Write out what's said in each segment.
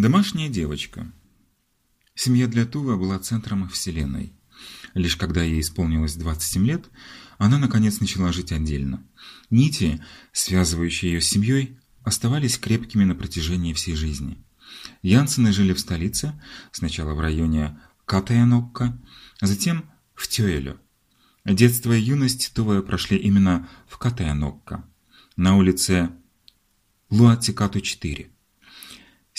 Домашняя девочка. Семья для Тувы была центром вселенной. Лишь когда ей исполнилось 27 лет, она наконец начала жить отдельно. Нити, связывающие ее с семьей, оставались крепкими на протяжении всей жизни. Янсены жили в столице, сначала в районе Катаянокка, затем в Тёэлю. Детство и юность Тувы прошли именно в Катаянокка, на улице Луатикату 4.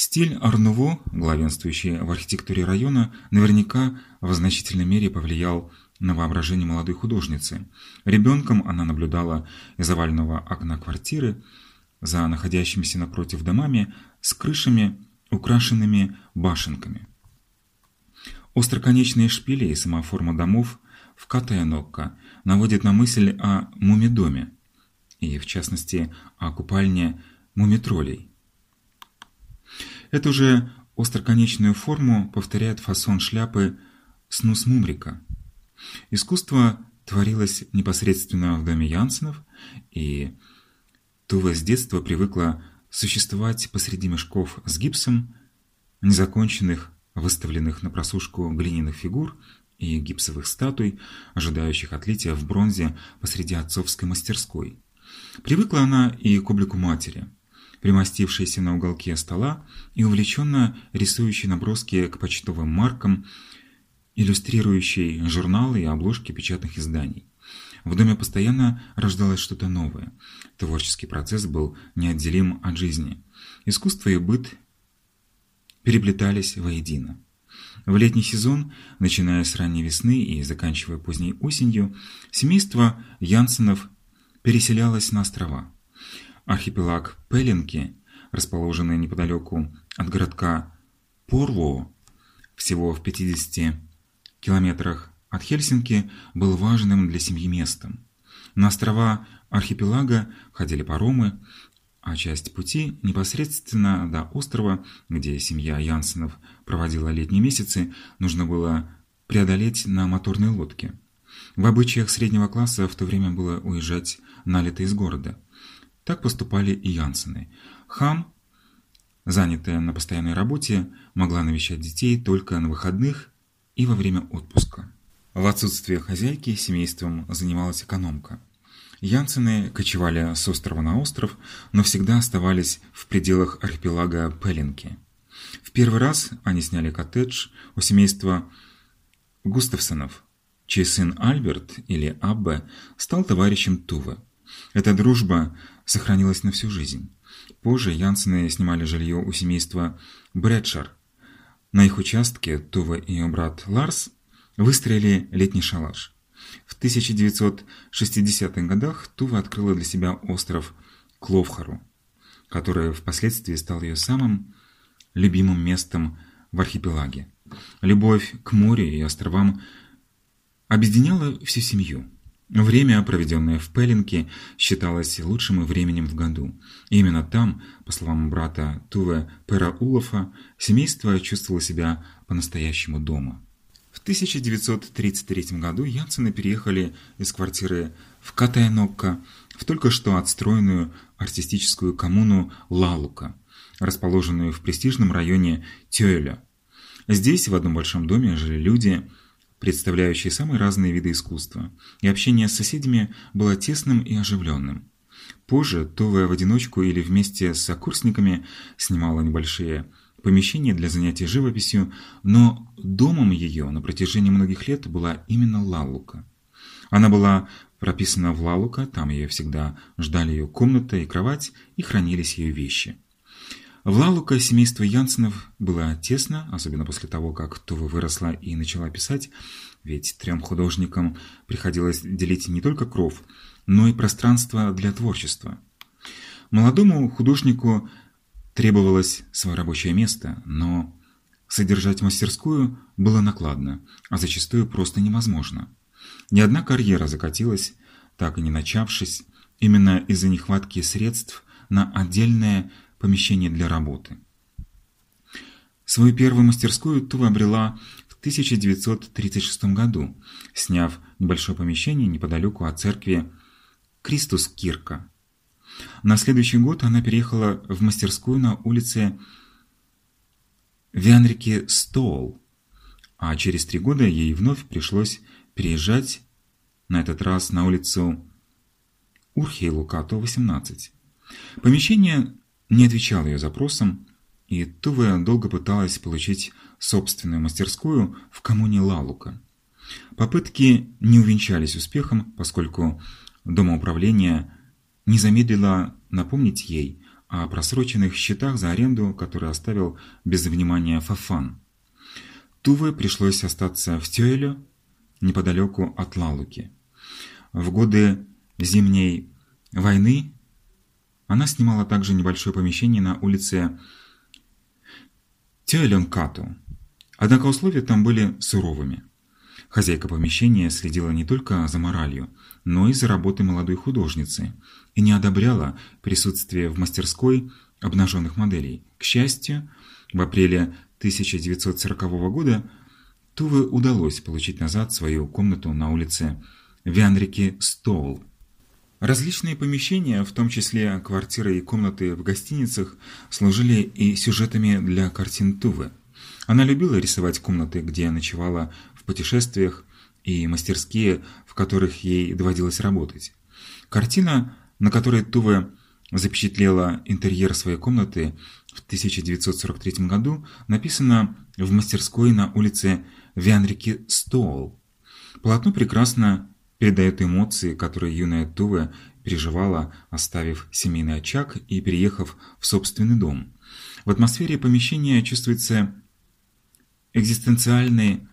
Стиль Арнуво, главенствующий в архитектуре района, наверняка в значительной мере повлиял на воображение молодой художницы. Ребенком она наблюдала из овального окна квартиры за находящимися напротив домами с крышами, украшенными башенками. Остроконечные шпили и сама форма домов в Катаянокко наводят на мысль о мумидоме, и в частности о купальне мумитролей. Эту же остроконечную форму повторяет фасон шляпы снус мумрика. Искусство творилось непосредственно в доме Янсенов, и Тува с детства привыкла существовать посреди мешков с гипсом, незаконченных, выставленных на просушку глиняных фигур и гипсовых статуй, ожидающих отлития в бронзе посреди отцовской мастерской. Привыкла она и к облику матери – примостившийся на уголке стола и увлеченно рисующий наброски к почтовым маркам, иллюстрирующий журналы и обложки печатных изданий. В доме постоянно рождалось что-то новое. Творческий процесс был неотделим от жизни. Искусство и быт переплетались воедино. В летний сезон, начиная с ранней весны и заканчивая поздней осенью, семейство Янсенов переселялось на острова. Архипелаг Пеленки, расположенный неподалеку от городка Порво, всего в 50 километрах от Хельсинки, был важным для семьи местом. На острова архипелага ходили паромы, а часть пути непосредственно до острова, где семья Янсенов проводила летние месяцы, нужно было преодолеть на моторной лодке. В обычаях среднего класса в то время было уезжать налито из города – так поступали и Янсены. Хам, занятая на постоянной работе, могла навещать детей только на выходных и во время отпуска. В отсутствие хозяйки семейством занималась экономка. Янсены кочевали с острова на остров, но всегда оставались в пределах архипелага Пеленки. В первый раз они сняли коттедж у семейства Густавсонов, чей сын Альберт или Аббе стал товарищем Тувы. Эта дружба сохранилась на всю жизнь. Позже Янсены снимали жилье у семейства Брэдшар. На их участке Тува и ее брат Ларс выстроили летний шалаш. В 1960-х годах Тува открыла для себя остров Кловхару, который впоследствии стал ее самым любимым местом в архипелаге. Любовь к морю и островам объединяла всю семью. Время, проведенное в Пеленке, считалось лучшим временем в году. И именно там, по словам брата Туве Пераулофа, семейство чувствовало себя по-настоящему дома. В 1933 году Янсены переехали из квартиры в Катайнокко в только что отстроенную артистическую коммуну Лалука, расположенную в престижном районе Тёэля. Здесь, в одном большом доме, жили люди – представляющие самые разные виды искусства, и общение с соседями было тесным и оживленным. Позже Товая в одиночку или вместе с сокурсниками снимала небольшие помещения для занятий живописью, но домом ее на протяжении многих лет была именно Лалука. Она была прописана в Лалука, там ее всегда ждали ее комната и кровать, и хранились ее вещи. В Лалука семейство Янсенов было тесно, особенно после того, как Това выросла и начала писать, ведь трем художникам приходилось делить не только кров, но и пространство для творчества. Молодому художнику требовалось свое рабочее место, но содержать мастерскую было накладно, а зачастую просто невозможно. Ни одна карьера закатилась, так и не начавшись, именно из-за нехватки средств на отдельное помещение для работы. Свою первую мастерскую Тува обрела в 1936 году, сняв небольшое помещение неподалеку от церкви Кристус Кирка. На следующий год она переехала в мастерскую на улице Вянрике Стоул, а через три года ей вновь пришлось переезжать, на этот раз на улицу Урхейлукато, 18. Помещение не отвечало ее запросам, и Туве долго пыталась получить собственную мастерскую в коммуне Лалука. Попытки не увенчались успехом, поскольку домоуправление не замедлило напомнить ей о просроченных счетах за аренду, которые оставил без внимания Фафан. Туве пришлось остаться в Тюэле, неподалеку от Лалуки. В годы зимней войны она снимала также небольшое помещение на улице Тюэленкату. Однако условия там были суровыми. Хозяйка помещения следила не только за моралью, но и за работой молодой художницы и не одобряла присутствие в мастерской обнаженных моделей. К счастью, в апреле 1940 года Туве удалось получить назад свою комнату на улице Вянрики Стол. Различные помещения, в том числе квартиры и комнаты в гостиницах, служили и сюжетами для картин Тувы. Она любила рисовать комнаты, где ночевала в путешествиях, и мастерские, в которых ей доводилось работать. Картина, на которой Туве запечатлела интерьер своей комнаты в 1943 году, написана в мастерской на улице Вянрики Стоул. Полотно прекрасно передает эмоции, которые юная Туве переживала, оставив семейный очаг и переехав в собственный дом. В атмосфере помещения чувствуется экзистенциальный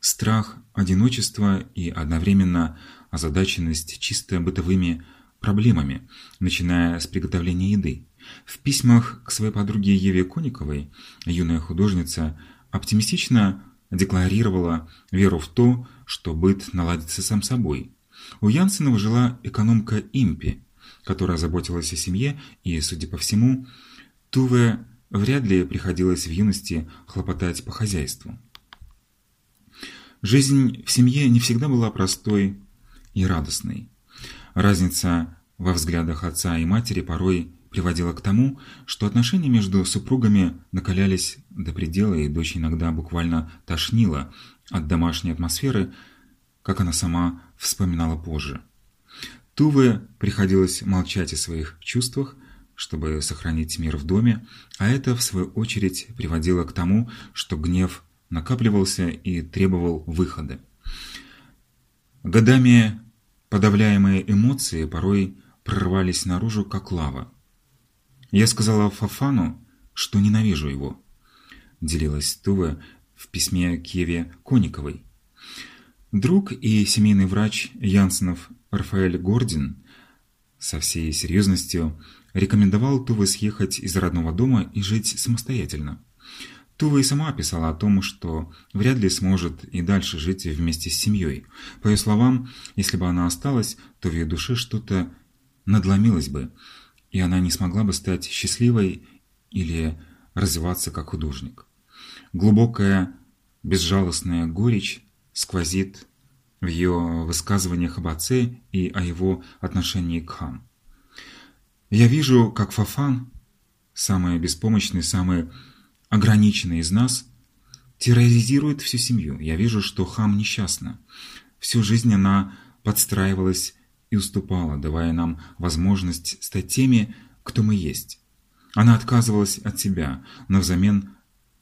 страх одиночества и одновременно озадаченность чисто бытовыми проблемами, начиная с приготовления еды. В письмах к своей подруге Еве Кониковой юная художница оптимистично декларировала веру в то, что быт наладится сам собой. У Янсенова жила экономка Импи, которая заботилась о семье, и, судя по всему, Туве вряд ли приходилось в юности хлопотать по хозяйству. Жизнь в семье не всегда была простой и радостной. Разница во взглядах отца и матери порой приводила к тому, что отношения между супругами накалялись до предела, и дочь иногда буквально тошнила от домашней атмосферы, как она сама вспоминала позже. Туве приходилось молчать о своих чувствах, чтобы сохранить мир в доме, а это, в свою очередь, приводило к тому, что гнев накапливался и требовал выхода. Годами подавляемые эмоции порой прорывались наружу, как лава. Я сказала Фафану, что ненавижу его. Делилась Тува в письме к Еве Кониковой. Друг и семейный врач Янсенов Рафаэль Гордин со всей серьезностью рекомендовал Туве съехать из родного дома и жить самостоятельно. Тува и сама писала о том, что вряд ли сможет и дальше жить вместе с семьей. По ее словам, если бы она осталась, то в ее душе что-то надломилось бы, и она не смогла бы стать счастливой или развиваться как художник. Глубокая, безжалостная горечь сквозит в ее высказываниях об отце и о его отношении к Хан. Я вижу, как Фафан, самый беспомощный, самый ограниченный из нас, терроризирует всю семью. Я вижу, что Хам несчастна. Всю жизнь она подстраивалась и уступала, давая нам возможность стать теми, кто мы есть. Она отказывалась от себя, но взамен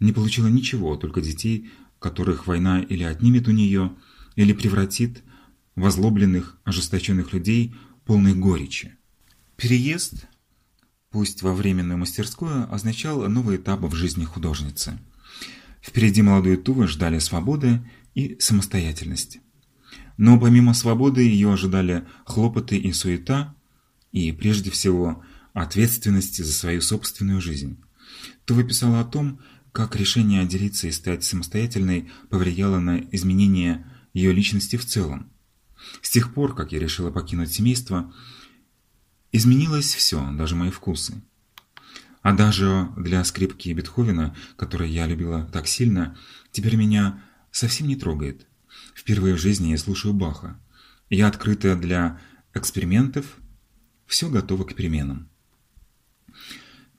не получила ничего, только детей, которых война или отнимет у нее, или превратит в озлобленных, ожесточенных людей полной горечи. Переезд, пусть во временную мастерскую, означал новый этап в жизни художницы. Впереди молодую Тувы ждали свободы и самостоятельность. Но помимо свободы ее ожидали хлопоты и суета, и прежде всего ответственность за свою собственную жизнь. Тува писала о том, как решение отделиться и стать самостоятельной повлияло на изменение ее личности в целом. С тех пор, как я решила покинуть семейство, изменилось все, даже мои вкусы. А даже для скрипки Бетховена, которую я любила так сильно, теперь меня совсем не трогает. Впервые в жизни я слушаю Баха. Я открыта для экспериментов, все готово к переменам.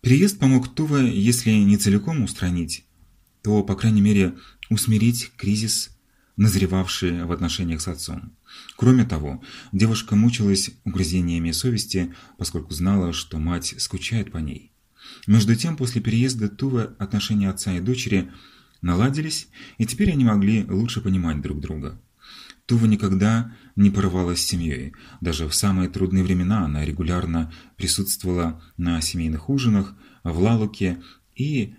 Переезд помог Тува, если не целиком устранить то, по крайней мере, усмирить кризис, назревавший в отношениях с отцом. Кроме того, девушка мучилась угрызениями совести, поскольку знала, что мать скучает по ней. Между тем, после переезда Тувы отношения отца и дочери наладились, и теперь они могли лучше понимать друг друга. Тува никогда не порывалась с семьей. Даже в самые трудные времена она регулярно присутствовала на семейных ужинах в Лалуке и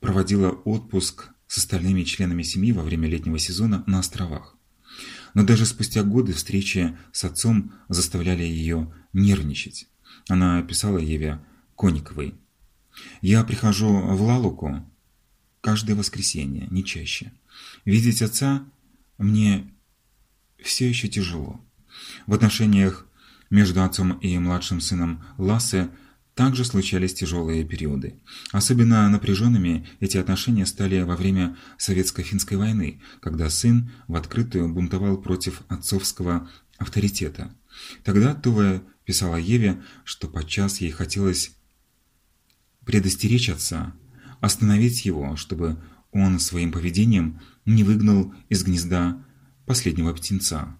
проводила отпуск с остальными членами семьи во время летнего сезона на островах. Но даже спустя годы встречи с отцом заставляли ее нервничать. Она писала Еве Кониковой. «Я прихожу в Лалуку каждое воскресенье, не чаще. Видеть отца мне все еще тяжело. В отношениях между отцом и младшим сыном Лассе также случались тяжелые периоды. Особенно напряженными эти отношения стали во время Советско-финской войны, когда сын в открытую бунтовал против отцовского авторитета. Тогда Тува писала Еве, что подчас ей хотелось предостеречь отца, остановить его, чтобы он своим поведением не выгнал из гнезда последнего птенца.